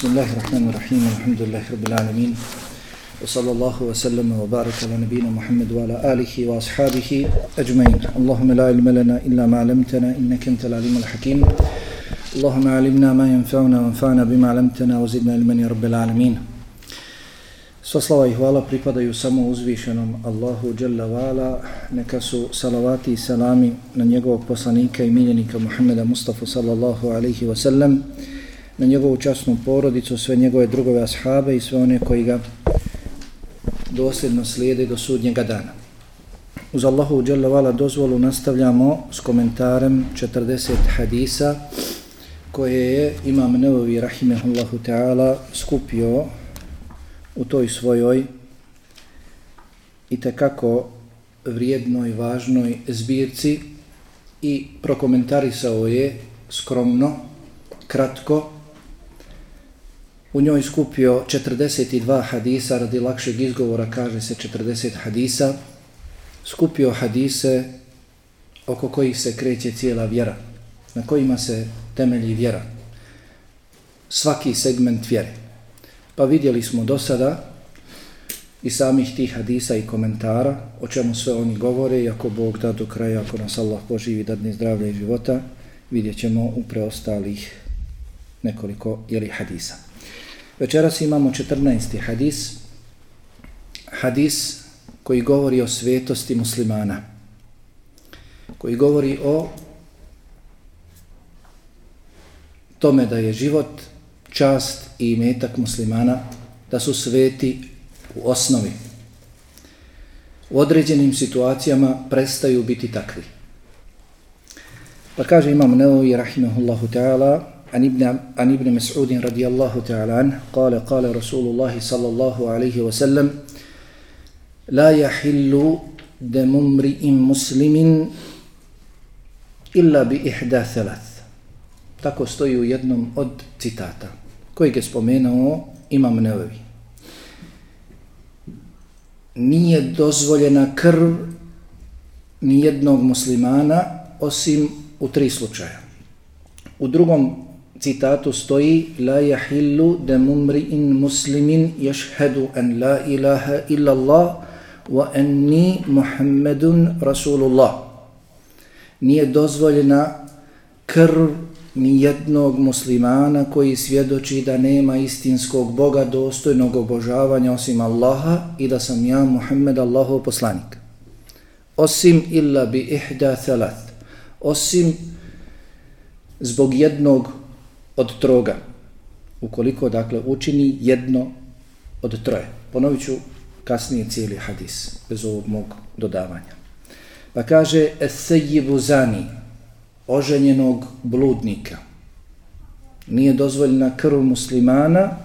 بسم الله الرحمن الرحيم الحمد لله رب العالمين وصلى الله وسلم وبارك على نبينا محمد وعلى آله وأصحابه أجمعين اللهم لا علم لنا إلا ما علمتنا إنك أنت العليم الحكيم اللهم علمنا ما ينفعنا وانفعنا بما علمتنا وزدنا علما يا رب العالمين Sva slava i hvala pripadaju samo uzvišenom Allahu Jalla Vala, neka su salavati i salami na njegovog poslanika i miljenika Muhammeda Mustafa sallallahu alaihi wa sallam, na njegovu časnu porodicu, sve njegove drugove ashabe i sve one koji ga dosljedno slijede do sudnjega dana. Uz Allahu Jalla dozvolu nastavljamo s komentarem 40 hadisa koje je Imam Nevovi Rahimehullahu Ta'ala skupio u toj svojoj i tekako vrijednoj, važnoj zbirci i prokomentarisao je skromno, kratko. U njoj skupio 42 hadisa, radi lakšeg izgovora kaže se 40 hadisa. Skupio hadise oko kojih se kreće cijela vjera, na kojima se temelji vjera. Svaki segment vjere. Pa vidjeli smo do sada i samih tih hadisa i komentara o čemu sve oni govore i ako Bog da do kraja, ako nas Allah poživi da dne zdravlja i života, vidjet ćemo u preostalih nekoliko jeli, hadisa. Večeras imamo 14. hadis, hadis koji govori o svetosti muslimana, koji govori o tome da je život čast i metak muslimana da su sveti u osnovi. U određenim situacijama prestaju biti takvi. Pa kaže imam Neovi rahimahullahu ta'ala an ibn, an ibn رضي الله ta'ala an قال قال رسول sallallahu صلى wa sallam la yahillu يحل دم muslimin illa bi ihda thalath. Tako stoji u jednom od citata koji je spomenuo Imam Nevevi. Nije dozvoljena krv nijednog muslimana osim u tri slučaja. U drugom citatu stoji La yahillu demumri in muslimin yashhadu an la ilaha illa Allah wa anni Muhammedun Rasulullah. Nije dozvoljena krv ni jednog muslimana koji svjedoči da nema istinskog Boga dostojnog obožavanja osim Allaha i da sam ja Muhammed Allahov poslanik. Osim illa bi ihda thalath. Osim zbog jednog od troga. Ukoliko dakle učini jedno od troje. Ponovit ću kasnije cijeli hadis bez ovog mog dodavanja. Pa kaže es-sayyibu zani oženjenog bludnika. Nije dozvoljena krv muslimana,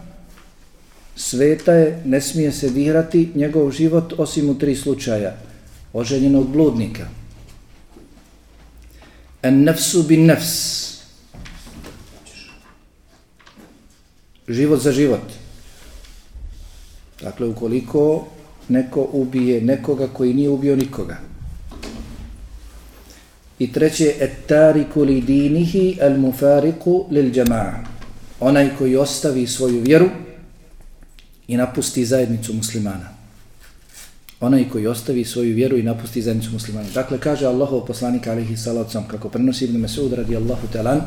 sveta je, ne smije se dirati njegov život osim u tri slučaja. Oženjenog bludnika. En nefsu bin nefs. Život za život. Dakle, ukoliko neko ubije nekoga koji nije ubio nikoga. I treće, etariku li dinihi al-mufariku lil džama'a. Onaj koji ostavi svoju vjeru i napusti zajednicu muslimana. Onaj koji ostavi svoju vjeru i napusti zajednicu muslimana. Dakle, kaže Allahov poslanik alihi salacom, kako prenosi Ibn Mesud radi Allahu talan,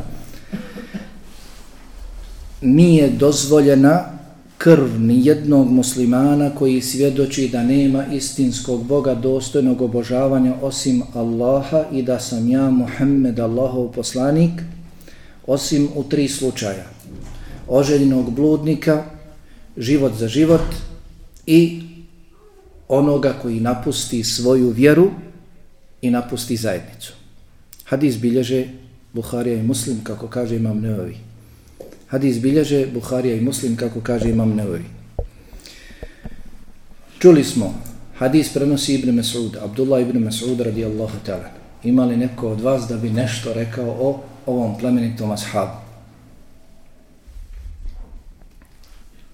nije dozvoljena krv ni jednog muslimana koji svjedoči da nema istinskog Boga dostojnog obožavanja osim Allaha i da sam ja Muhammed Allahov poslanik osim u tri slučaja. Oželjenog bludnika život za život i onoga koji napusti svoju vjeru i napusti zajednicu. Hadis bilježe Buharija i Muslim kako kaže imam Neovi. Hadis bilježe Buharija i Muslim, kako kaže Imam Nevevi. Čuli smo, hadis prenosi Ibn Mas'ud, Abdullah Ibn Mas'ud radijallahu ta'ala. Ima li neko od vas da bi nešto rekao o ovom plemenitom ashabu?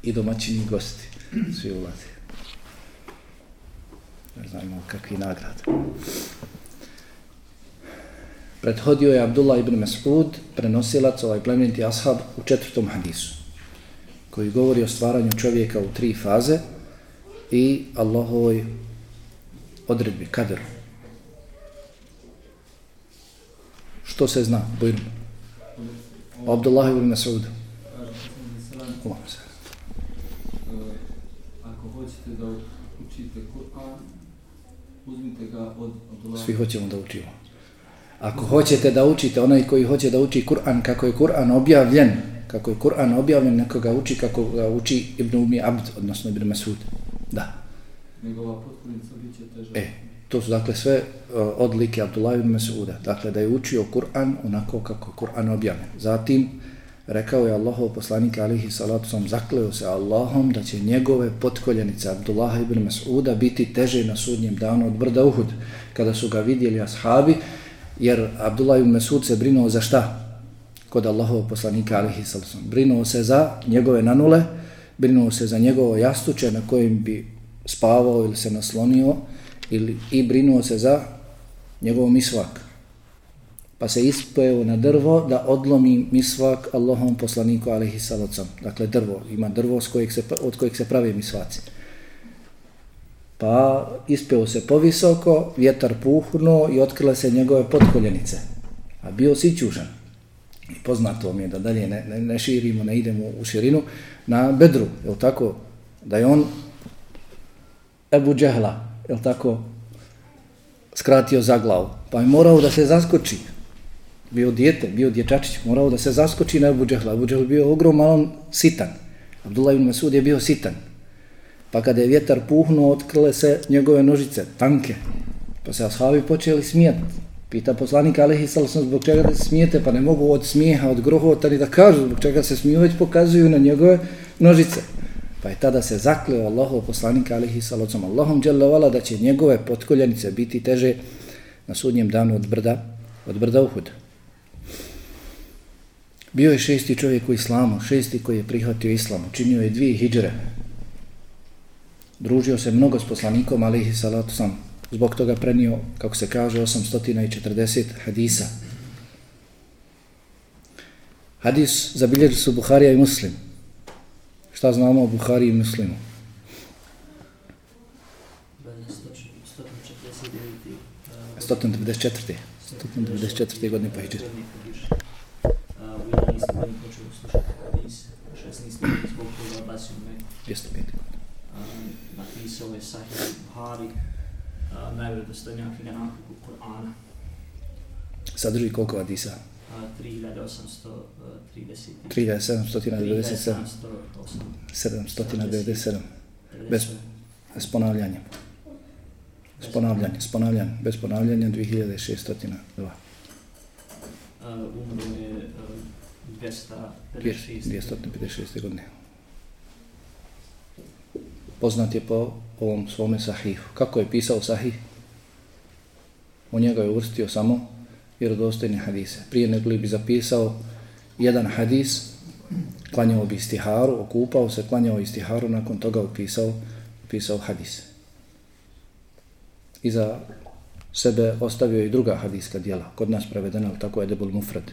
I domaćini gosti, svi ulazi. Ne znamo kakvi nagrade. Prethodio je Abdullah ibn Mas'ud, prenosilac ovaj plemeniti ashab u četvrtom hadisu, koji govori o stvaranju čovjeka u tri faze i Allahovoj odredbi, kaderu. Što se zna, Bujrum? Abdullah ibn Mas'ud. Ako hoćete da učite Kur'an, uzmite ga od Abdullah. Svi hoćemo da učimo. Ako hoćete da učite, onaj koji hoće da uči Kur'an, kako je Kur'an objavljen, kako je Kur'an objavljen, neko ga uči kako ga uči Ibn Umi Abd, odnosno Ibn Mas'ud. Da. Njegova potpunica bit će teža. E, to su dakle sve uh, odlike Abdullah ibn Mas'uda. Dakle, da je učio Kur'an onako kako je Kur'an objavljen. Zatim, rekao je Allahov poslanik alihi salatu sam, zakleo se Allahom da će njegove potkoljenice Abdullah ibn Mas'uda biti teže na sudnjem danu od brda Uhud. Kada su ga vidjeli ashabi, jer Abdullah ibn Mas'ud se brinuo za šta? Kod Allahov poslanika alihi sallam. Brinuo se za njegove nanule, brinuo se za njegovo jastuče na kojim bi spavao ili se naslonio, ili, i brinuo se za njegov misvak. Pa se ispojeo na drvo da odlomi misvak Allahom poslaniku alihi sallam. Dakle, drvo. Ima drvo s kojeg se, od kojeg se pravi misvaci. Pa ispeo se povisoko, vjetar puhnuo i otkrile se njegove potkoljenice. A bio sićužan. I poznato mi je da dalje ne, ne, ne širimo, ne idemo u širinu, na bedru, je tako? Da je on Ebu Džehla, je tako, skratio za glavu. Pa je morao da se zaskoči. Bio dijete, bio dječačić, morao da se zaskoči na Ebu Džehla. Ebu Džehl bio ogroman, on sitan. Abdullah ibn Masud je bio sitan. Pa kada je vjetar puhnuo, otkrile se njegove nožice, tanke. Pa se ashabi počeli smijeti. Pita poslanika Alehi Salasom zbog čega da se smijete, pa ne mogu od smijeha, od grohota ni da kažu zbog čega se smiju, već pokazuju na njegove nožice. Pa je tada se zakleo Allahov poslanika alihi salocom Allahom dželovala da će njegove potkoljenice biti teže na sudnjem danu od brda, od brda Uhud. Bio je šesti čovjek u islamu, šesti koji je prihvatio islam, učinio je dvije hijđre. Družio se mnogo s poslanikom alihi salocom, zbog toga prenio, kako se kaže, 840 hadisa. Hadis zabilježi su Buharija i Muslim. Šta znamo o Buhari i Muslimu? 194. 194. godine po Hidžiru. U 11. godini počeo slušati hadis, 16. godini zbog toga bacio me. 205. godine. Napisao je Sahih Buhari, najvredostojnija knjiga nakon Kur'ana. Sadrži koliko hadisa? 3830. 3797. 797. Bez, bez ponavljanja. Bez ponavljanja, s ponavljanjem, bez ponavljanja 2602. Uh, umro je uh, 256. 256. godine. Poznat je po ovom svome sahihu. Kako je pisao sahih? U njega je uvrstio samo vjerodostojne hadise. Prije nego li bi zapisao jedan hadis, klanjao bi istiharu, okupao se, klanjao istiharu, nakon toga upisao, upisao hadis. I za sebe ostavio i druga hadiska dijela, kod nas prevedena, ali tako Edebul Mufred.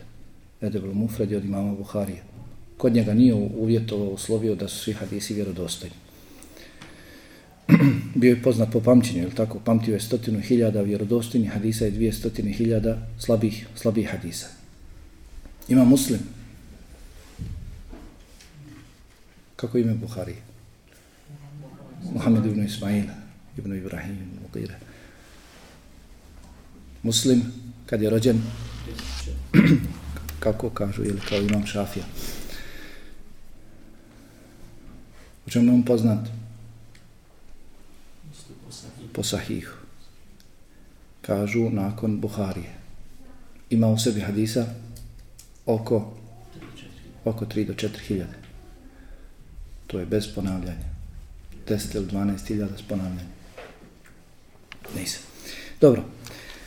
Edebul Mufred je od imama Buharije. Kod njega nije uvjetovo uslovio da su svi hadisi vjerodostojni. bio je poznat po pamćenju, ili tako, pamtio je stotinu hiljada vjerodostojnih hadisa i dvije stotine hiljada slabih, slabih hadisa. Ima muslim. Kako ime Buhari? Muhammed ibn Ismail, ibn Ibrahim, ibn Muqira. Muslim, kad je rođen, kako kažu, ili kao imam šafija. U čemu je on poznat? Po sahihu. Kažu nakon Buharije. Ima u sebi hadisa oko oko 3 do 4 hiljade. To je bez ponavljanja. 10 ili 12 hiljada s ponavljanjem. Nisam. Dobro.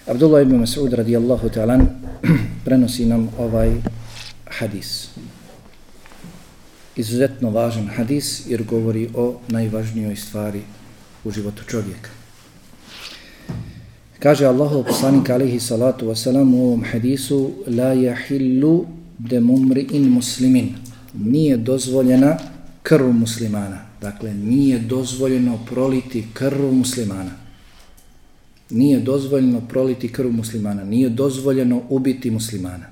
Abdullah ibn Mas'ud radijallahu ta'ala prenosi nam ovaj hadis. Izuzetno važan hadis jer govori o najvažnijoj stvari u životu čovjeka. Kaže Allahu poslanik alaihi salatu wasalam u ovom hadisu La jahillu demumri in muslimin Nije dozvoljena krv muslimana. Dakle, nije dozvoljeno proliti krv muslimana. Nije dozvoljeno proliti krv muslimana. Nije dozvoljeno ubiti muslimana.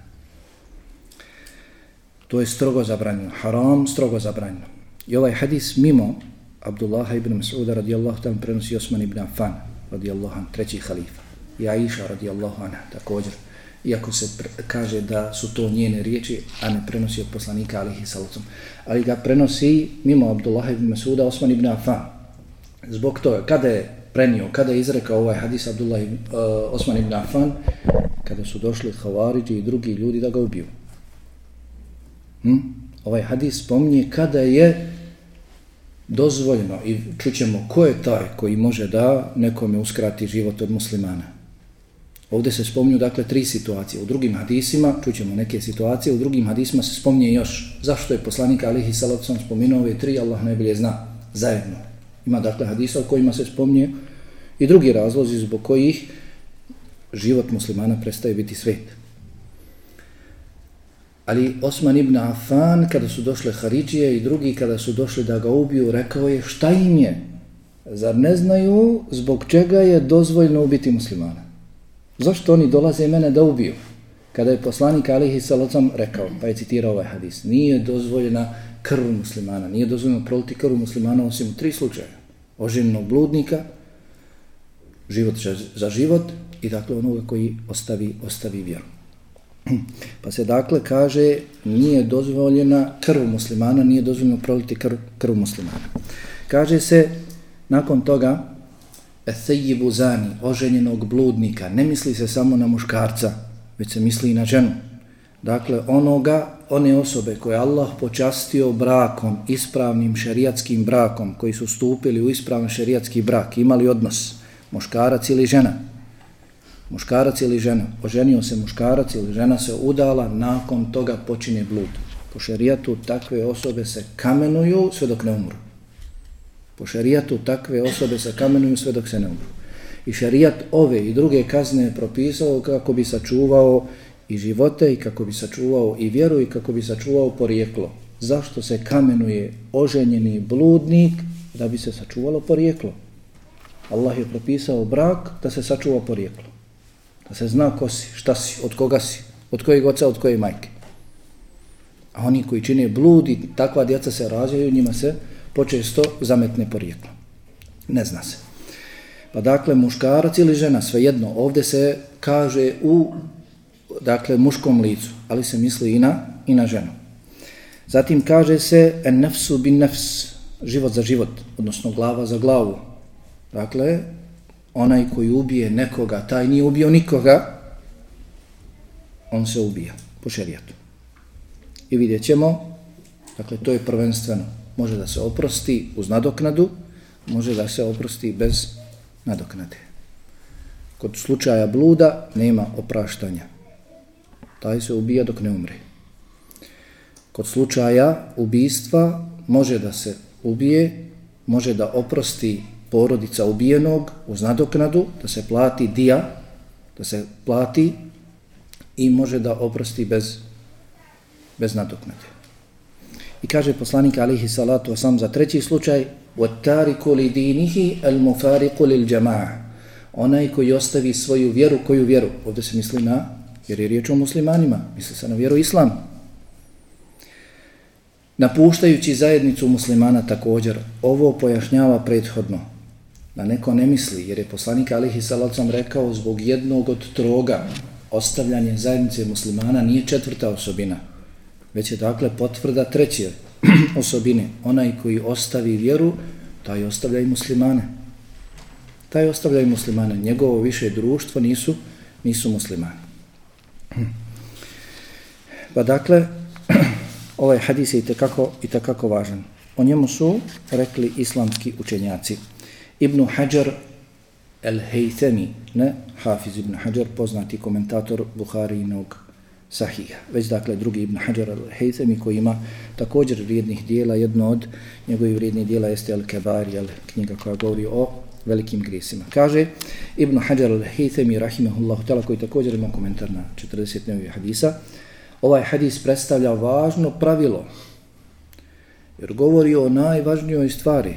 To je strogo zabranjeno. Haram, strogo zabranjeno. I ovaj hadis mimo Abdullah ibn Mas'uda radijallahu ta'ala prenosi Osman ibn Affan radijallahu an, treći halifa. I Aisha radijallahu anha također. Iako se kaže da su to njene riječi, a ne prenosi od poslanika alihi salacom. Ali ga prenosi mimo Abdullah ibn Mas'uda Osman ibn Affan. Zbog toga, kada je prenio, kada je izrekao ovaj hadis Abdullah ibn, uh, eh, Osman ibn Affan, kada su došli Havariđi i drugi ljudi da ga ubiju. Hm? Ovaj hadis spominje kada je dozvoljeno i čućemo ko je taj koji može da nekome uskrati život od muslimana. Ovdje se spominju dakle tri situacije. U drugim hadisima čućemo neke situacije, u drugim hadisima se spominje još zašto je poslanik Alihi Salavcom spominuo ove tri, Allah najbolje zna zajedno. Ima dakle hadisa u kojima se spominje i drugi razlozi zbog kojih život muslimana prestaje biti svet. Ali Osman ibn Affan, kada su došle Haridžije i drugi kada su došli da ga ubiju, rekao je šta im je? Zar ne znaju zbog čega je dozvoljno ubiti muslimana? Zašto oni dolaze mene da ubiju? Kada je poslanik Alihi Salocam rekao, pa je citirao ovaj hadis, nije dozvoljena krv muslimana, nije dozvoljeno proliti krv muslimana osim u tri slučaja. Oženjenog bludnika, život za život i dakle onoga koji ostavi, ostavi vjeru. Pa se dakle kaže nije dozvoljena krv muslimana, nije dozvoljeno proliti krv, krv muslimana. Kaže se nakon toga Ethejibu zani, oženjenog bludnika, ne misli se samo na muškarca, već se misli i na ženu. Dakle, onoga, one osobe koje Allah počastio brakom, ispravnim šerijatskim brakom, koji su stupili u ispravan šerijatski brak, imali odnos, muškarac ili žena, muškarac ili žena, oženio se muškarac ili žena se udala, nakon toga počine blud. Po šerijatu takve osobe se kamenuju sve dok ne umru. Po šarijatu takve osobe se kamenuju sve dok se ne umru. I šerijat ove i druge kazne je propisao kako bi sačuvao i živote i kako bi sačuvao i vjeru i kako bi sačuvao porijeklo. Zašto se kamenuje oženjeni bludnik da bi se sačuvalo porijeklo? Allah je propisao brak da se sačuva porijeklo. Da se zna ko si, šta si, od koga si, od kojeg oca, od koje majke. A oni koji čine blud i takva djeca se razvijaju, njima se počesto zametne porijeklo. Ne zna se. Pa dakle, muškarac ili žena, svejedno, ovdje se kaže u dakle, muškom licu, ali se misli i na, i na ženu. Zatim kaže se en nefsu bin nefs, život za život, odnosno glava za glavu. Dakle, onaj koji ubije nekoga, taj nije ubio nikoga, on se ubija po šerijatu. I vidjet ćemo, dakle, to je prvenstveno, može da se oprosti uz nadoknadu, može da se oprosti bez nadoknade. Kod slučaja bluda nema opraštanja. Taj se ubija dok ne umre. Kod slučaja ubistva može da se ubije, može da oprosti porodica ubijenog uz nadoknadu, da se plati dija, da se plati i može da oprosti bez, bez nadoknade. I kaže poslanik alihi salatu sam za treći slučaj وَتَّارِكُ لِدِينِهِ الْمُفَارِقُ لِلْجَمَاعِ Onaj koji ostavi svoju vjeru, koju vjeru? Ovdje se misli na, jer je riječ o muslimanima, misli se na vjeru islam. Napuštajući zajednicu muslimana također, ovo pojašnjava prethodno, da neko ne misli, jer je poslanik Alihi Salacom rekao zbog jednog od troga ostavljanje zajednice muslimana nije četvrta osobina, već je dakle potvrda treće osobine. Onaj koji ostavi vjeru, taj ostavlja i muslimane. Taj ostavlja i muslimane. Njegovo više društvo nisu, nisu muslimani. Pa dakle, ovaj hadis je i tekako, i tekako važan. O njemu su rekli islamski učenjaci. Ibn Hajar el-Hejtemi, ne Hafiz ibn Hajar, poznati komentator Buharinog sahiha. Već dakle drugi Ibn Hajar al-Haythami koji ima također vrijednih dijela, jedno od njegovih vrijednih dijela jeste Al-Kebar, jel, knjiga koja govori o velikim grijesima. Kaže Ibn Hajar al-Haythami rahimahullahu ta'ala, koji također ima komentar na 40 novih hadisa, ovaj hadis predstavlja važno pravilo Jer govori o najvažnijoj stvari,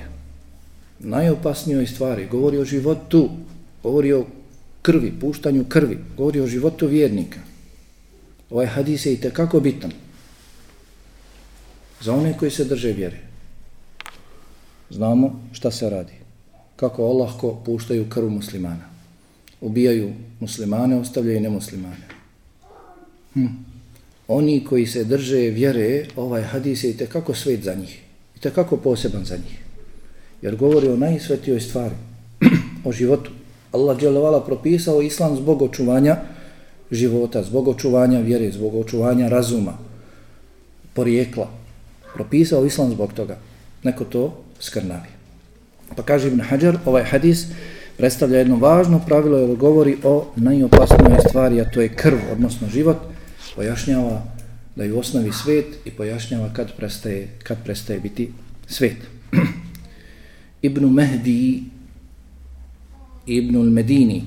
najopasnijoj stvari, govori o životu, govori o krvi, puštanju krvi, govori o životu vjernika. Ovaj hadis je i tekako bitan za one koji se drže vjere. Znamo šta se radi. Kako Allahko puštaju krv muslimana. Ubijaju muslimane, ostavljaju nemuslimane. Hm. Oni koji se drže vjere, ovaj hadis je i tekako svet za njih. I tekako poseban za njih. Jer govori o najsvetijoj stvari. o životu. Allah dželovala propisao islam zbog očuvanja života, zbog očuvanja vjere, zbog očuvanja razuma, porijekla. Propisao islam zbog toga. Neko to skrnavi. Pa kaže Ibn Hajar, ovaj hadis predstavlja jedno važno pravilo jer govori o najopasnijoj stvari, a to je krv, odnosno život, pojašnjava da je u osnovi svet i pojašnjava kad prestaje, kad prestaje biti svet. Ibn Mehdi Ibn Medini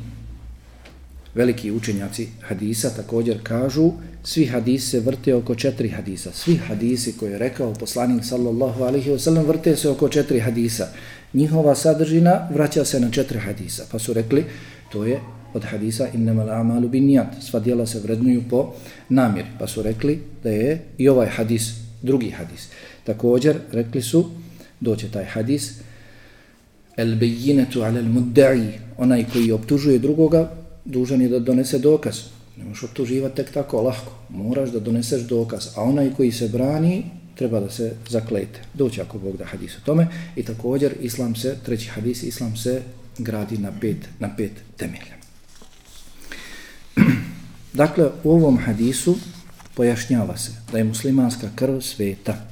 veliki učenjaci hadisa također kažu svi hadisi se vrte oko četiri hadisa. Svi hadisi koje je rekao poslanik sallallahu alaihi wasallam vrte se oko četiri hadisa. Njihova sadržina vraća se na četiri hadisa. Pa su rekli, to je od hadisa innama amalu bin nijat. Sva dijela se vrednuju po namjeri. Pa su rekli da je i ovaj hadis, drugi hadis. Također rekli su, doće taj hadis, el bejinetu alel mudda'i, onaj koji optužuje drugoga, dužan je da donese dokaz. Ne možeš optuživati tek tako lahko. Moraš da doneseš dokaz. A onaj koji se brani, treba da se zaklete. Doći ako Bog da hadis o tome. I također, islam se, treći hadis, islam se gradi na pet, na pet temelja. dakle, u ovom hadisu pojašnjava se da je muslimanska krv sveta.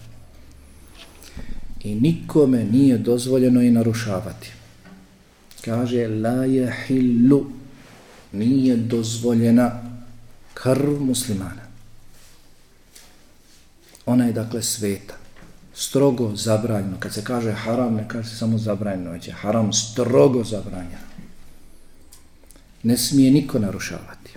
I nikome nije dozvoljeno i narušavati. Kaže, la je hillu, nije dozvoljena krv muslimana. Ona je dakle sveta, strogo zabranjeno. Kad se kaže haram, ne kaže se samo zabranjeno, već je haram strogo zabranjeno. Ne smije niko narušavati.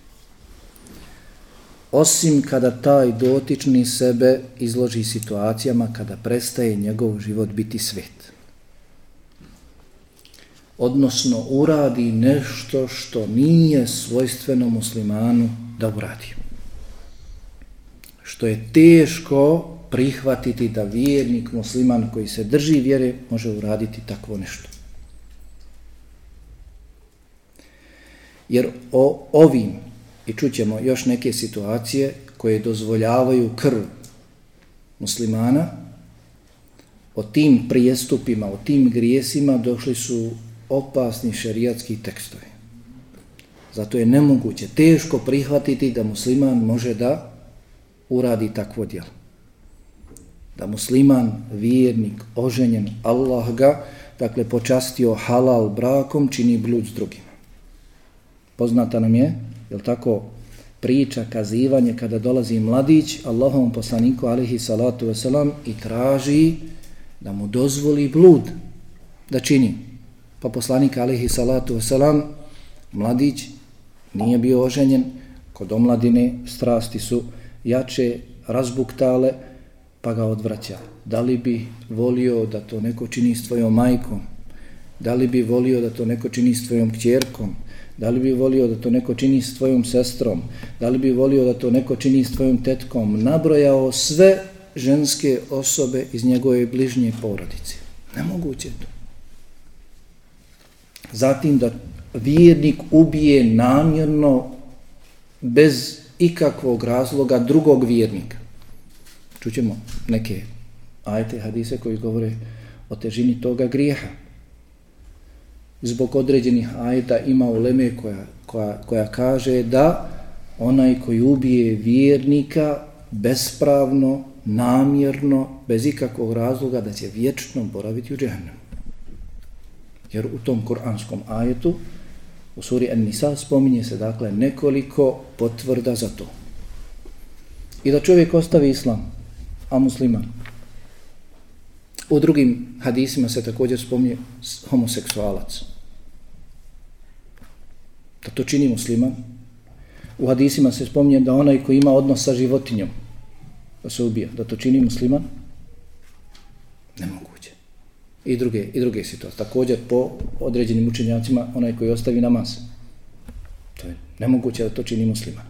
Osim kada taj dotični sebe izloži situacijama kada prestaje njegov život biti svet odnosno uradi nešto što nije svojstveno muslimanu da uradi. Što je teško prihvatiti da vjernik musliman koji se drži vjere može uraditi takvo nešto. Jer o ovim, i čućemo još neke situacije koje dozvoljavaju krv muslimana, o tim prijestupima, o tim grijesima došli su opasni šerijatski tekstovi. Zato je nemoguće, teško prihvatiti da musliman može da uradi takvo djelo. Da musliman, vjernik, oženjen, Allah ga, dakle, počastio halal brakom, čini blud s drugima. Poznata nam je, je tako, priča, kazivanje, kada dolazi mladić, Allahom poslaniku, alihi salatu wasalam, i traži da mu dozvoli blud da čini. Pa poslanik alihi salatu wasalam, mladić, nije bio oženjen, kod omladine strasti su jače, razbuktale, pa ga odvraća. Da li bi volio da to neko čini s tvojom majkom? Da li bi volio da to neko čini s tvojom kćerkom? Da li bi volio da to neko čini s tvojom sestrom? Da li bi volio da to neko čini s tvojom tetkom? Nabrojao sve ženske osobe iz njegove bližnje porodice. Nemoguće to. Zatim da vjernik ubije namjerno bez ikakvog razloga drugog vjernika. Čućemo neke ajete hadise koji govore o težini toga grijeha. Zbog određenih ajeta ima uleme koja, koja, koja kaže da onaj koji ubije vjernika bespravno, namjerno, bez ikakvog razloga da će vječno boraviti u džehennemu. Jer u tom kuranskom ajetu, u suri An-Nisa, spominje se dakle nekoliko potvrda za to. I da čovjek ostavi islam, a musliman. U drugim hadisima se također spominje homoseksualac. Da to čini musliman. U hadisima se spominje da onaj koji ima odnos sa životinjom, da se ubija, da to čini musliman i druge, i druge situacije. Također po određenim učenjacima onaj koji ostavi namaz. To je nemoguće da to čini musliman.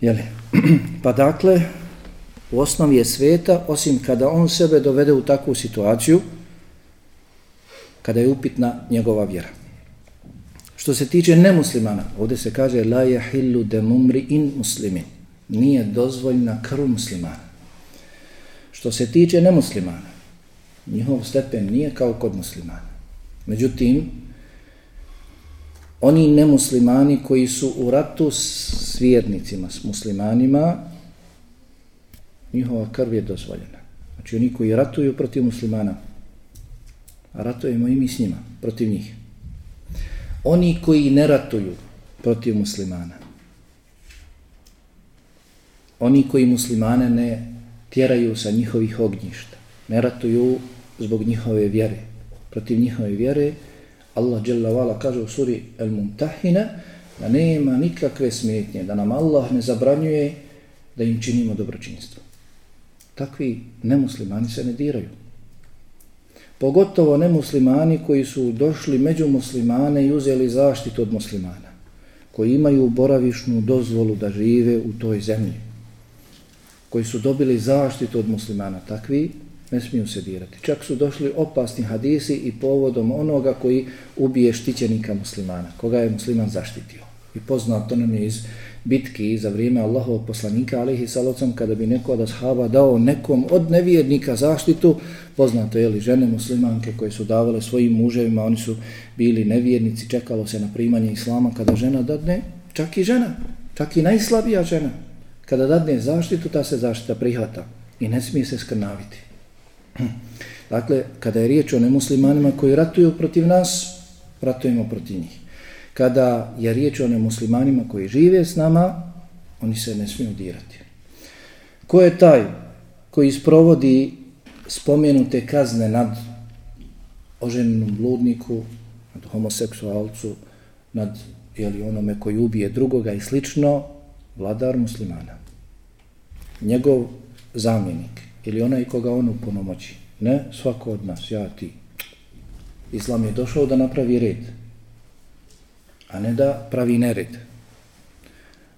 Jeli? Pa dakle, u osnovi je sveta, osim kada on sebe dovede u takvu situaciju, kada je upitna njegova vjera. Što se tiče nemuslimana, ovdje se kaže la yahillu demumri in muslimin. Nije dozvoljna krv muslimana. Što se tiče nemuslimana, njihov stepen nije kao kod muslimana. Međutim, oni nemuslimani koji su u ratu s vjernicima, s muslimanima, njihova krv je dozvoljena. Znači oni koji ratuju protiv muslimana, a ratujemo i mi s njima, protiv njih. Oni koji ne ratuju protiv muslimana, oni koji muslimane ne tjeraju sa njihovih ognjišta, ne ratuju zbog njihove vjere, protiv njihove vjere, Allah Jalla kaže u suri El Mumtahina da nema nikakve smetnje, da nam Allah ne zabranjuje da im činimo dobročinstvo. Takvi nemuslimani se ne diraju. Pogotovo nemuslimani koji su došli među muslimane i uzeli zaštitu od muslimana, koji imaju boravišnu dozvolu da žive u toj zemlji, koji su dobili zaštitu od muslimana, takvi ne smiju se dirati. Čak su došli opasni hadisi i povodom onoga koji ubije štićenika muslimana, koga je musliman zaštitio. I poznato nam je iz bitki za vrijeme Allahovog poslanika, alihi salocom, kada bi neko od ashaba dao nekom od nevjernika zaštitu, poznato je li žene muslimanke koje su davale svojim muževima, oni su bili nevjernici, čekalo se na primanje islama, kada žena dadne, čak i žena, čak i najslabija žena, kada dadne zaštitu, ta se zaštita prihvata i ne smije se skrnaviti. Dakle, kada je riječ o nemuslimanima koji ratuju protiv nas, ratujemo protiv njih. Kada je riječ o nemuslimanima koji žive s nama, oni se ne smiju dirati. Ko je taj koji sprovodi spomenute kazne nad oženjenom bludniku, nad homoseksualcu, nad jeli, onome koji ubije drugoga i slično, vladar muslimana. Njegov zamjenik ili onaj koga on upunomoći. Ne svako od nas, ja ti. Islam je došao da napravi red, a ne da pravi nered.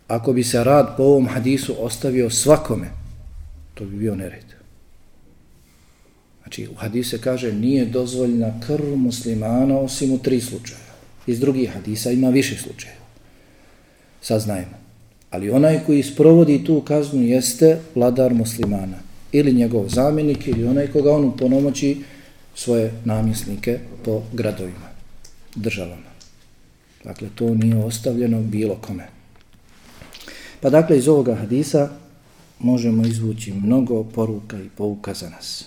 Ako bi se rad po ovom hadisu ostavio svakome, to bi bio nered. Znači, u hadisu kaže nije dozvoljna krv muslimana osim u tri slučaja. Iz drugih hadisa ima više slučaja. Saznajemo. Ali onaj koji sprovodi tu kaznu jeste vladar muslimana ili njegov zamjenik ili onaj koga on ponomoći svoje namjesnike po gradovima, državama. Dakle, to nije ostavljeno bilo kome. Pa dakle, iz ovoga hadisa možemo izvući mnogo poruka i pouka za nas.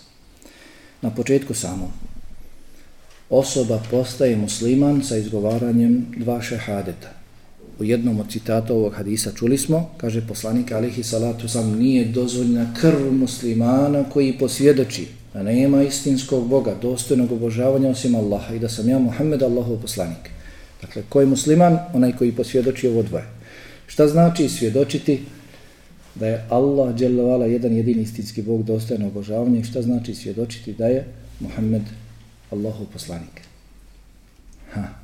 Na početku samo, osoba postaje musliman sa izgovaranjem dva šehadeta u jednom od citata ovog hadisa čuli smo, kaže poslanik alihi salatu sam, nije dozvoljna krv muslimana koji posvjedoči da nema istinskog Boga, dostojnog obožavanja osim Allaha i da sam ja Muhammed Allahov poslanik. Dakle, ko je musliman? Onaj koji posvjedoči ovo dvoje. Šta znači svjedočiti da je Allah dželovala jedan jedini istinski Bog dostojno obožavanja i šta znači svjedočiti da je Muhammed Allahov poslanik? Ha.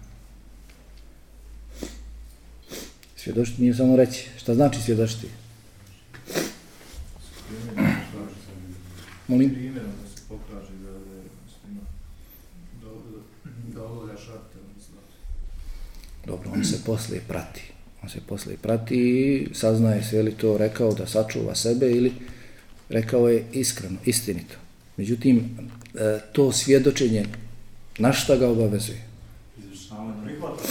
Svjedočiti nije samo reći. Šta znači svjedočiti? Molim? Da se pokaže da. Da. Dobro, on se poslije prati. On se poslije prati i saznaje se je li to rekao da sačuva sebe ili rekao je iskreno, istinito. Međutim, e, to svjedočenje na šta ga obavezuje? Izvršavanje prihvata.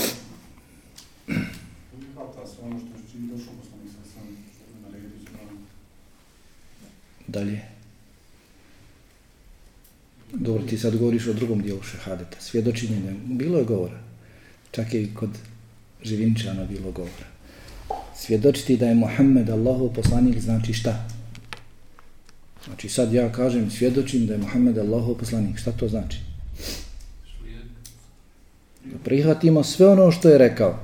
Dalje. Dobro, ti sad govoriš o drugom dijelu šehadeta. svjedočinjenje. Bilo je govora. Čak je i kod živinčana bilo govora. Svjedočiti da je Muhammed Allahov poslanik znači šta? Znači sad ja kažem svjedočim da je Muhammed Allahov poslanik. Šta to znači? Da prihvatimo sve ono što je rekao.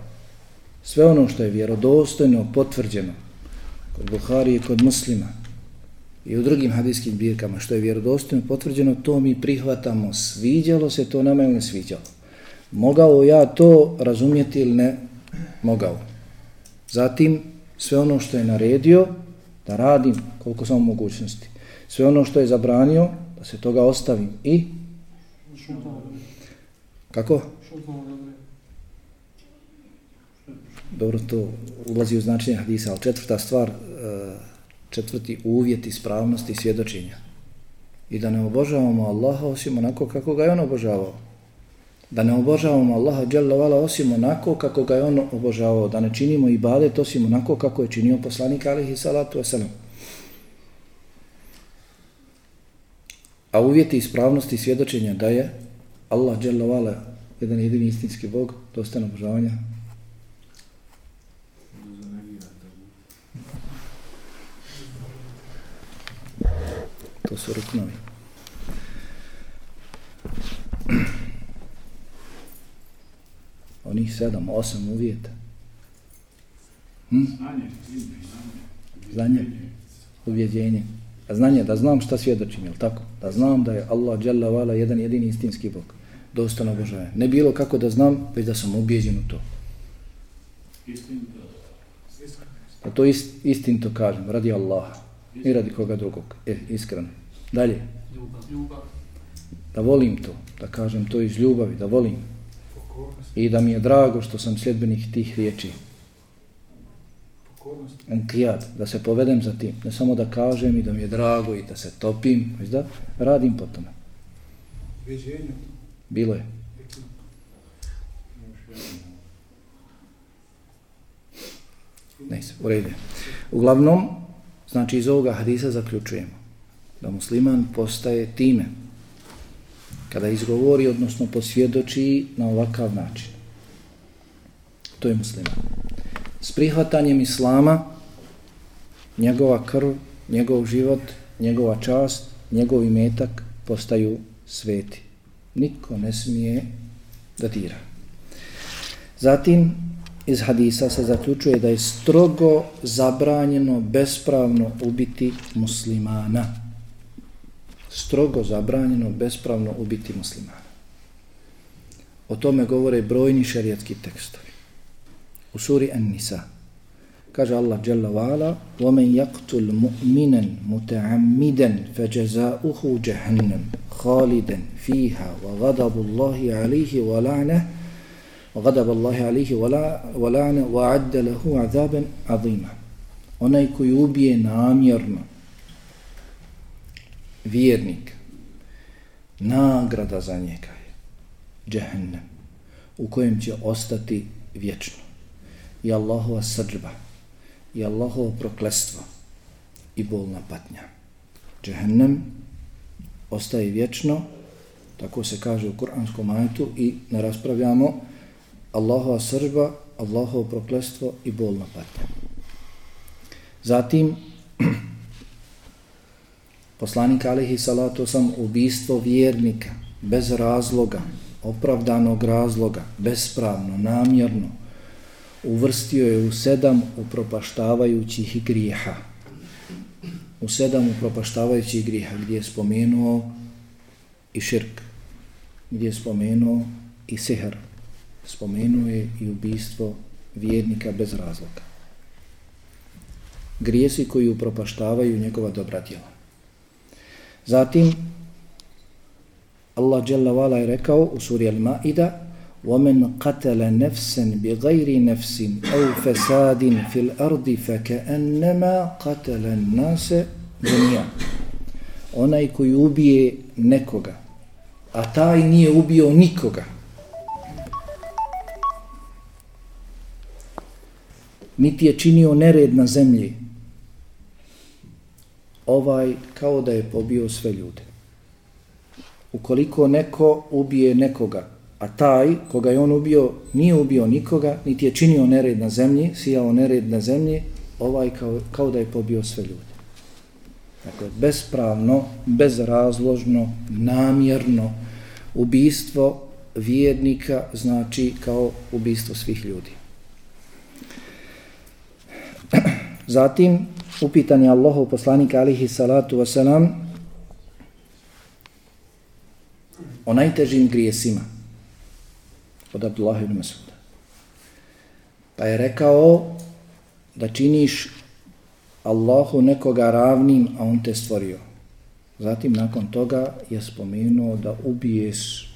Sve ono što je vjerodostojno, potvrđeno. Kod Buhari i kod muslima i u drugim hadijskim birkama, što je vjerodostojno potvrđeno, to mi prihvatamo. Sviđalo se to nama ili ne sviđalo. Mogao ja to razumjeti ili ne? Mogao. Zatim, sve ono što je naredio, da radim koliko sam mogućnosti. Sve ono što je zabranio, da se toga ostavim. I? Kako? Dobro, to ulazi u značenje hadisa, ali četvrta stvar, uh, četvrti uvjet ispravnosti svjedočenja. I da ne obožavamo Allaha osim onako kako ga je on obožavao. Da ne obožavamo Allaha dželavala osim onako kako ga je on obožavao. Da ne činimo ibadet osim onako kako je činio poslanik alihi salatu wasalam. A uvjeti ispravnosti svjedočenja da je Allah dželavala jedan jedini istinski Bog, dostan obožavanja, to su ruknovi. Onih sedam, osam uvijeta. Hm? Znanje, uvjeđenje. A znanje, da znam šta svjedočim, jel tako? Da znam da je Allah Vala jedan jedini istinski Bog. Dosta obožaje. Ne bilo kako da znam, već da sam ubijeđen u to. Pa to ist, istinto kažem, radi Allaha i radi koga drugog. E, iskreno. Dalje. Ljubav. Da volim to, da kažem to iz ljubavi, da volim. I da mi je drago što sam sljedbenih tih riječi. Enkijat, da se povedem za tim. Ne samo da kažem i da mi je drago i da se topim, već da radim po tome. Bilo je. Ne se, u redu. Uglavnom, znači iz ovoga hadisa zaključujemo da musliman postaje time kada izgovori, odnosno posvjedoči na ovakav način. To je musliman. S prihvatanjem islama njegova krv, njegov život, njegova čast, njegov imetak postaju sveti. Niko ne smije da dira. Zatim, iz hadisa se zaključuje da je strogo zabranjeno bespravno ubiti muslimana. Strogo zabranjeno bespravno ubiti muslimana. O tome govore brojni šerijatski tekstovi. U suri An-Nisa kaže Allah dželle vala: "Omen yaqtul mu'minan muta'ammidan fajaza'uhu jahannam khalidan fiha wa ghadabullahi alayhi wa la'nahu وغضب الله عليه ولعن وعد له عذابا عظيما onaj koji ubije namjerno vjernik, nagrada za njega je džehennem, u kojem će ostati vječno. I Allahova srđba, i Allahovo proklestvo, i bolna patnja. Džehennem ostaje vječno, tako se kaže u kuranskom ajetu, i ne raspravljamo Allahova sržba, Allahovo proklestvo i bolna patnja. Zatim, Poslanik alihi salatu sam ubistvo vjernika, bez razloga, opravdanog razloga, bespravno, namjerno, uvrstio je u sedam upropaštavajućih grijeha. U sedam upropaštavajućih grijeha gdje je spomenuo i širk, gdje je spomenuo i sihr, spomenuo je i ubistvo vjernika bez razloga. Grijesi koji upropaštavaju njegova dobra djela. Zatim, Allah Jalla Vala je rekao u suri Al-Ma'ida وَمَنْ قَتَلَ نَفْسًا بِغَيْرِ نَفْسٍ أَوْ فَسَادٍ فِي الْأَرْضِ فَكَأَنَّمَا قَتَلَ النَّاسَ جَمِيعًا Onaj koji ubije nekoga, a taj nije ubio nikoga, niti je činio nered na zemlji, ovaj kao da je pobio sve ljude. Ukoliko neko ubije nekoga, a taj koga je on ubio nije ubio nikoga, niti je činio nered na zemlji, sijao nered na zemlji, ovaj kao, kao da je pobio sve ljude. Dakle, bespravno, bezrazložno, namjerno ubijstvo vjernika znači kao ubijstvo svih ljudi. Zatim, upitan je Allahov poslanika alihi salatu wasalam o najtežim grijesima od Abdullah ibn Masuda. Pa je rekao da činiš Allahu nekoga ravnim, a on te stvorio. Zatim nakon toga je spomenuo da ubiješ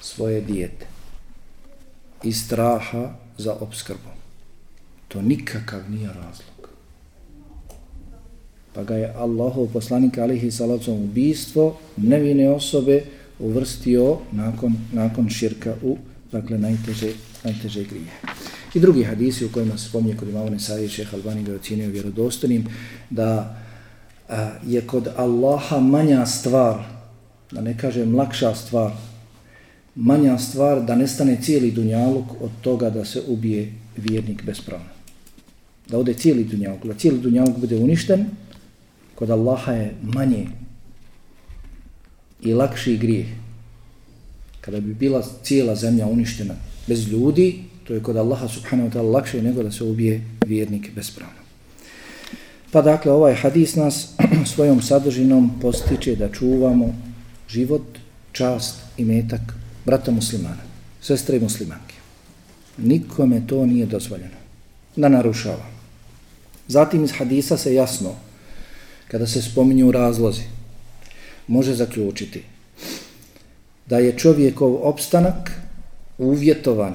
svoje dijete iz straha za obskrbu. To nikakav nije razlog. Pa ga je Allahov poslanik alihi salacom ubijstvo nevine osobe uvrstio nakon, nakon širka u dakle, najteže, najteže grije. I drugi hadisi u kojima se spominje kod imamo Nesari i šeha Albani ga ocjenio vjerodostanim da a, je kod Allaha manja stvar, da ne kažem lakša stvar, manja stvar da nestane cijeli dunjaluk od toga da se ubije vjernik bespravno. Da ode cijeli dunjaluk, da cijeli dunjaluk bude uništen, kod Allaha je manje i lakši grijeh. Kada bi bila cijela zemlja uništena bez ljudi, to je kod Allaha subhanahu wa ta'ala lakše nego da se ubije vjernik bespravno. Pa dakle, ovaj hadis nas svojom sadržinom postiče da čuvamo život, čast i metak brata muslimana, sestre i muslimanke. Nikome to nije dozvoljeno da narušava. Zatim iz hadisa se jasno, kada se spominju razlozi, može zaključiti da je čovjekov opstanak uvjetovan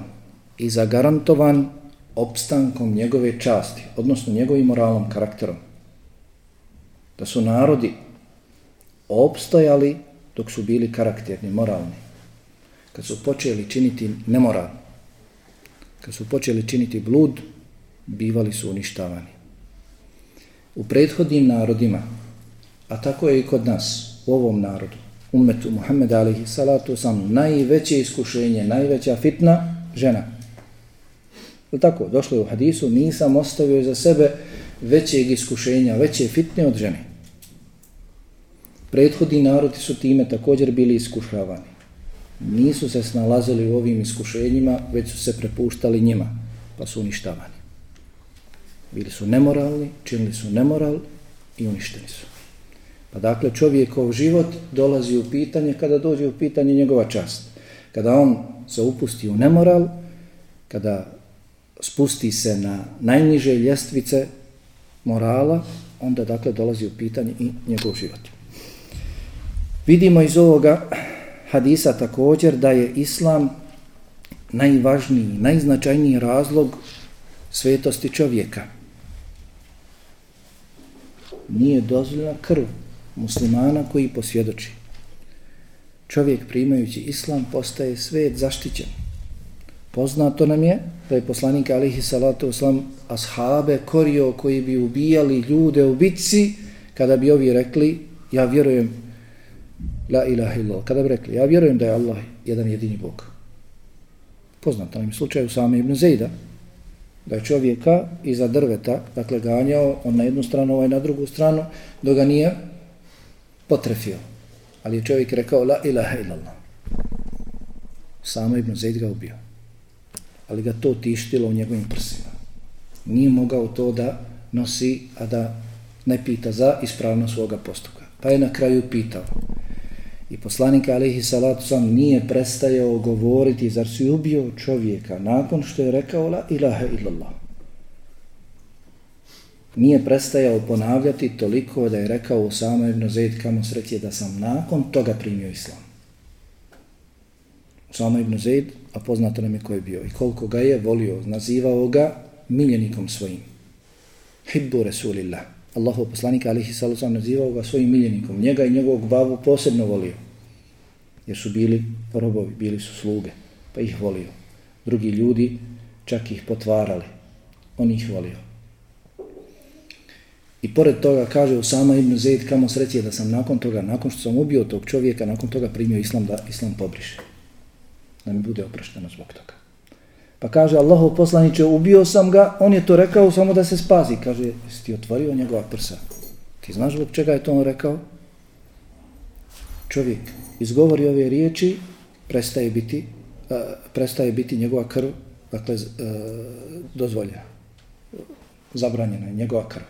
i zagarantovan opstankom njegove časti, odnosno njegovim moralnom karakterom. Da su narodi opstojali dok su bili karakterni, moralni. Kad su počeli činiti nemoral, kad su počeli činiti blud, bivali su uništavani. U prethodnim narodima, a tako je i kod nas, u ovom narodu, umetu Muhammed alihi salatu sam, najveće iskušenje, najveća fitna, žena. Je tako? Došlo je u hadisu, nisam ostavio za sebe većeg iskušenja, veće fitne od žene. Prethodni narodi su time također bili iskušavani. Nisu se snalazili u ovim iskušenjima, već su se prepuštali njima, pa su uništavani. Bili su nemoralni, činili su nemoral i uništeni su. Pa dakle, čovjekov život dolazi u pitanje kada dođe u pitanje njegova čast. Kada on se upusti u nemoral, kada spusti se na najniže ljestvice morala, onda dakle dolazi u pitanje i njegov život. Vidimo iz ovoga hadisa također da je islam najvažniji, najznačajniji razlog svetosti čovjeka. Nije dozvoljena krv muslimana koji posvjedoči. Čovjek primajući islam postaje svet zaštićen. Poznato nam je da je poslanik alihi salatu uslam ashabe korio koji bi ubijali ljude u bitci kada bi ovi rekli ja vjerujem la ilaha illallah. Kada bi rekli ja vjerujem da je Allah jedan jedini Bog. Poznato nam je slučaj u Ibn Zejda da je čovjeka iza drveta dakle ganjao on na jednu stranu ovaj na drugu stranu dok ga nije potrefio. Ali je čovjek rekao la ilaha illallah. Samo Ibn Zaid ga ubio. Ali ga to tištilo u njegovim prsima. Nije mogao to da nosi, a da ne pita za ispravno svoga postupka. Pa je na kraju pitao. I poslanik alaihi salatu sam nije prestajao govoriti, zar si ubio čovjeka nakon što je rekao la ilaha illallah nije prestajao ponavljati toliko da je rekao u Ibn Zaid kamo sreće da sam nakon toga primio islam. Usama Ibn Zaid, a poznato nam je ko je bio i koliko ga je volio, nazivao ga miljenikom svojim. Hibbu Rasulillah. Allahu poslanika alihi sallam nazivao ga svojim miljenikom. Njega i njegovog babu posebno volio. Jer su bili robovi, bili su sluge, pa ih volio. Drugi ljudi čak ih potvarali. On ih volio. I pored toga kaže Usama ibn Zaid kamo sreće da sam nakon toga, nakon što sam ubio tog čovjeka, nakon toga primio islam da islam pobriše. Da mi bude oprošteno zbog toga. Pa kaže Allahov poslaniče, ubio sam ga, on je to rekao samo da se spazi. Kaže, jesi ti otvorio njegova prsa? Ti znaš zbog čega je to on rekao? Čovjek izgovori ove riječi, prestaje biti, uh, prestaje biti njegova krv, dakle, uh, dozvolja. zabranjena je njegova krv.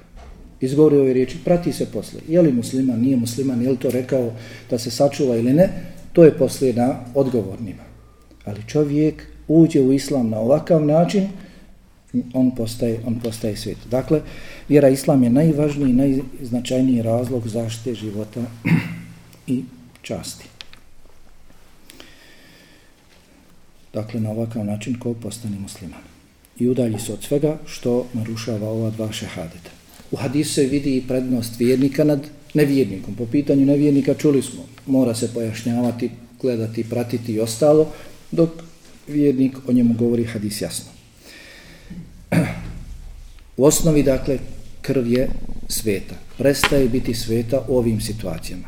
Izgovori ove riječi, prati se posle. Je li musliman, nije musliman, je li to rekao da se sačuva ili ne, to je poslije na odgovornima. Ali čovjek uđe u islam na ovakav način, on postaje, on postaje svet. Dakle, vjera islam je najvažniji, najznačajniji razlog zaštite života i časti. Dakle, na ovakav način ko postane musliman. I udalji se od svega što narušava ova dva šehadeta. U hadisu se vidi i prednost vjernika nad nevjernikom. Po pitanju nevjernika čuli smo, mora se pojašnjavati, gledati, pratiti i ostalo, dok vjernik o njemu govori hadis jasno. U osnovi, dakle, krv je sveta. Prestaje biti sveta u ovim situacijama.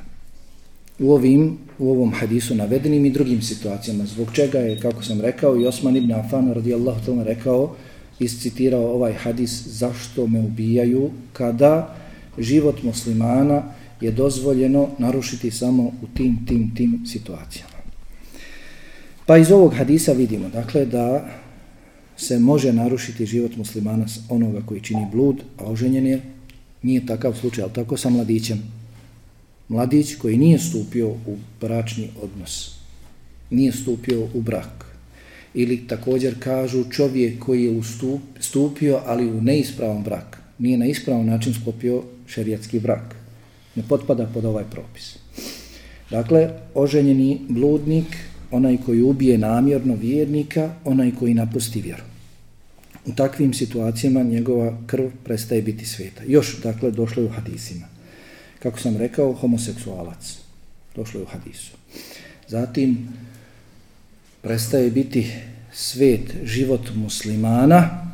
U ovim, u ovom hadisu navedenim i drugim situacijama. Zbog čega je, kako sam rekao, i Osman ibn Affan radijallahu tome rekao, iscitirao ovaj hadis zašto me ubijaju kada život muslimana je dozvoljeno narušiti samo u tim, tim, tim situacijama. Pa iz ovog hadisa vidimo, dakle, da se može narušiti život muslimana onoga koji čini blud, a oženjen je, nije takav slučaj, ali tako sa mladićem. Mladić koji nije stupio u bračni odnos, nije stupio u brak, ili također kažu čovjek koji je ustup, stupio, ali u neispravan brak, nije na ispravan način sklopio šerijatski brak, ne potpada pod ovaj propis. Dakle, oženjeni bludnik, onaj koji ubije namjerno vjernika, onaj koji napusti vjeru. U takvim situacijama njegova krv prestaje biti sveta. Još, dakle, došlo je u hadisima. Kako sam rekao, homoseksualac. Došlo je u hadisu. Zatim, prestaje biti svet život muslimana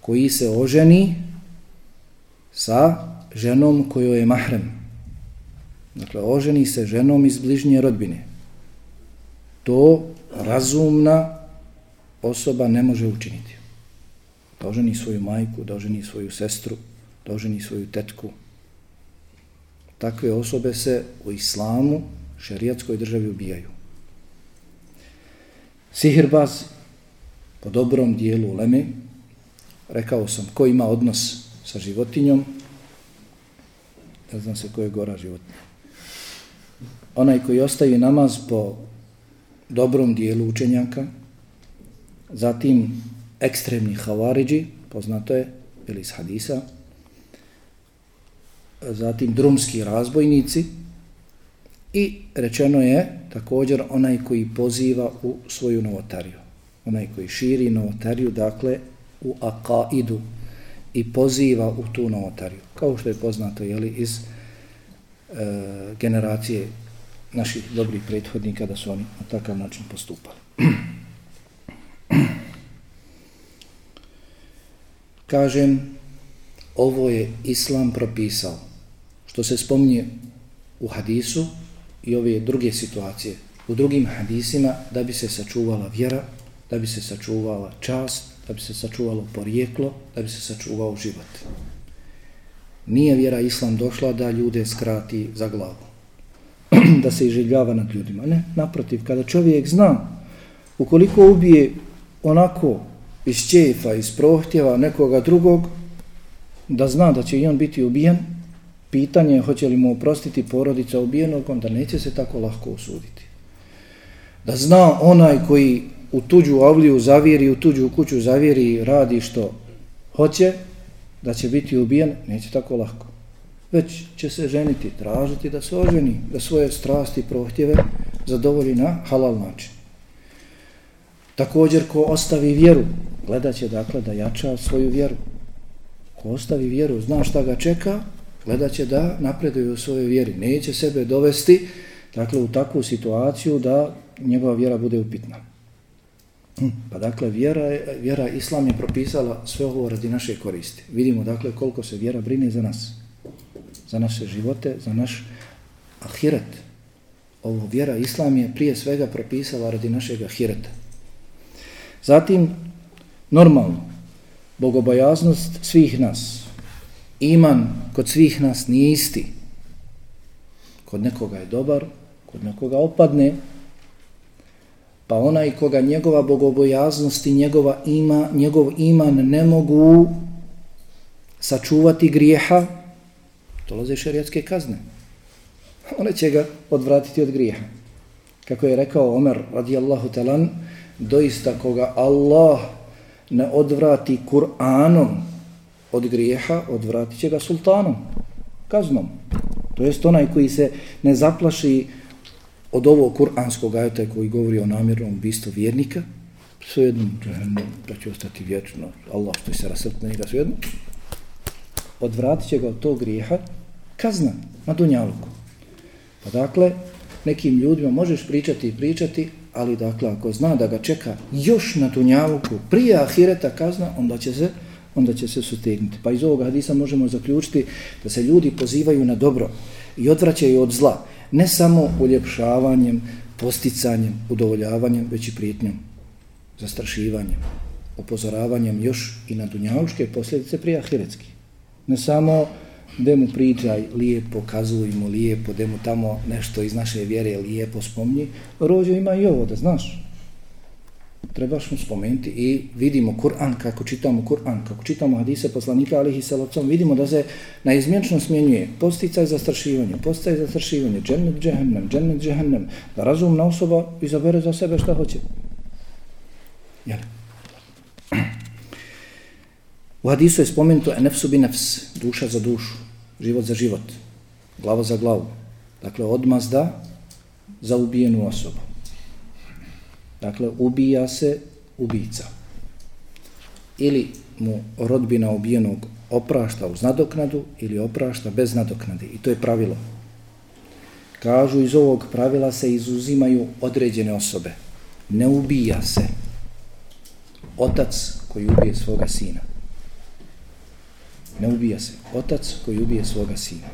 koji se oženi sa ženom kojoj je mahrem. Dakle, oženi se ženom iz bližnje rodbine. To razumna osoba ne može učiniti. Da oženi svoju majku, da oženi svoju sestru, da oženi svoju tetku. Takve osobe se u islamu, šerijatskoj državi ubijaju. Sihirbaz, po dobrom dijelu uleme, rekao sam, ko ima odnos sa životinjom, ne znam se ko je gora životinja. Onaj koji ostaje namaz po dobrom dijelu učenjaka, zatim ekstremni havariđi, poznato je, ili iz hadisa, zatim drumski razbojnici i rečeno je također onaj koji poziva u svoju novotariju. Onaj koji širi novotariju, dakle, u akaidu i poziva u tu novotariju. Kao što je poznato, jeli, iz e, generacije naših dobrih prethodnika da su oni na takav način postupali. Kažem, ovo je Islam propisao, što se spominje u hadisu i ove druge situacije, u drugim hadisima, da bi se sačuvala vjera, da bi se sačuvala čast, da bi se sačuvalo porijeklo, da bi se sačuvao život. Nije vjera Islam došla da ljude skrati za glavu. da se iživljava nad ljudima. Ne, naprotiv, kada čovjek zna, ukoliko ubije onako iz čefa, iz prohtjeva nekoga drugog, da zna da će i on biti ubijen, pitanje je hoće li mu oprostiti porodica ubijenog, onda neće se tako lahko osuditi. Da zna onaj koji u tuđu avliju zavjeri, u tuđu kuću zavjeri i radi što hoće, da će biti ubijen, neće tako lahko već će se ženiti, tražiti da se oženi, da svoje strasti i prohtjeve zadovolji na halal način. Također, ko ostavi vjeru, gledat će dakle da jača svoju vjeru. Ko ostavi vjeru, zna šta ga čeka, gledat će da napreduje u svojoj vjeri. Neće sebe dovesti dakle, u takvu situaciju da njegova vjera bude upitna. Hm, pa dakle, vjera, vjera Islam je propisala sve ovo radi naše koristi. Vidimo dakle koliko se vjera brine za nas za naše živote, za naš ahiret. Ovo vjera Islam je prije svega propisala radi našeg ahireta. Zatim, normalno, bogobojaznost svih nas, iman kod svih nas nije isti. Kod nekoga je dobar, kod nekoga opadne, pa onaj koga njegova bogobojaznost i njegova ima, njegov iman ne mogu sačuvati grijeha, dolaze šerijatske kazne. One će ga odvratiti od grijeha. Kako je rekao Omer radijallahu talan, doista koga Allah ne odvrati Kur'anom od grijeha, odvratit će ga sultanom, kaznom. To jest onaj koji se ne zaplaši od ovog kur'anskog ajeta koji govori o namjernom ubistvu vjernika, svejedno, da će ostati vječno, Allah što se rasrt i ga svejedno, odvratit će ga od tog grijeha kazna na dunjaluku. Pa dakle, nekim ljudima možeš pričati i pričati, ali dakle, ako zna da ga čeka još na dunjaluku prije ahireta kazna, onda će se onda će se sutegnuti. Pa iz ovoga hadisa možemo zaključiti da se ljudi pozivaju na dobro i odvraćaju od zla, ne samo uljepšavanjem, posticanjem, udovoljavanjem, već i prijetnjom, zastrašivanjem, upozoravanjem još i na dunjalučke posljedice prije ahiretski. Ne samo da mu pričaj lijepo, kazuj mu lijepo, da mu tamo nešto iz naše vjere lijepo spomni, rođo ima i ovo, da znaš. Trebaš mu spomenuti i vidimo Kur'an, kako čitamo Kur'an, kako čitamo hadise poslanika alihi salacom, vidimo da se naizmjenčno smjenjuje posticaj za strašivanje, posticaj za strašivanje, džennet džehennem, džennet džehennem, da razumna osoba izabere za sebe šta hoće. Jel? U hadisu je spomenuto e nefsu bi nefs, duša za dušu, život za život, glava za glavu. Dakle, odmazda za ubijenu osobu. Dakle, ubija se ubica. Ili mu rodbina ubijenog oprašta uz nadoknadu ili oprašta bez nadoknade. I to je pravilo. Kažu, iz ovog pravila se izuzimaju određene osobe. Ne ubija se otac koji ubije svoga sina. Ne ubija se otac koji ubije svoga sina.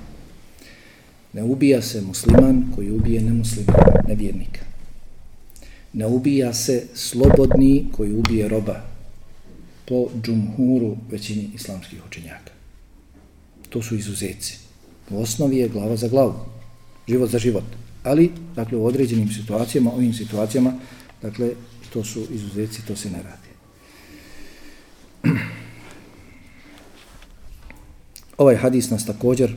Ne ubija se musliman koji ubije nemuslimana, nevjernika. Ne ubija se slobodni koji ubije roba po džumhuru većini islamskih učenjaka. To su izuzeci. U osnovi je glava za glavu, život za život. Ali, dakle, u određenim situacijama, ovim situacijama, dakle, to su izuzeci, to se ne radi. Ovaj hadis nas također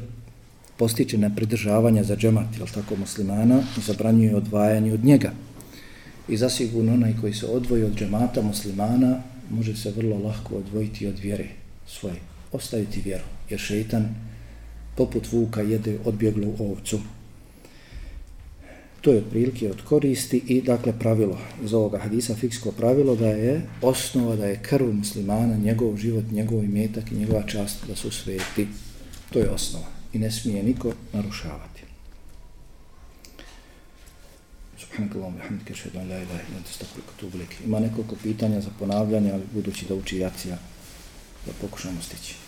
postiče na pridržavanje za džemat, jel tako, muslimana i zabranjuje odvajanje od njega. I zasigurno onaj koji se odvoji od džemata muslimana može se vrlo lahko odvojiti od vjere svoje, ostaviti vjeru, jer šeitan poput vuka jede odbjeglu ovcu. To je prilike od koristi i dakle pravilo iz ovoga hadisa, fiksko pravilo da je osnova da je krv muslimana, njegov život, njegov imetak i njegova čast da su sveti. To je osnova i ne smije niko narušavati. Subhanak Allahum, ashhadu šedan, la ilaha illa anta astaghfiruka. Ima nekoliko pitanja za ponavljanje, ali budući da uči jacija da pokušamo stići.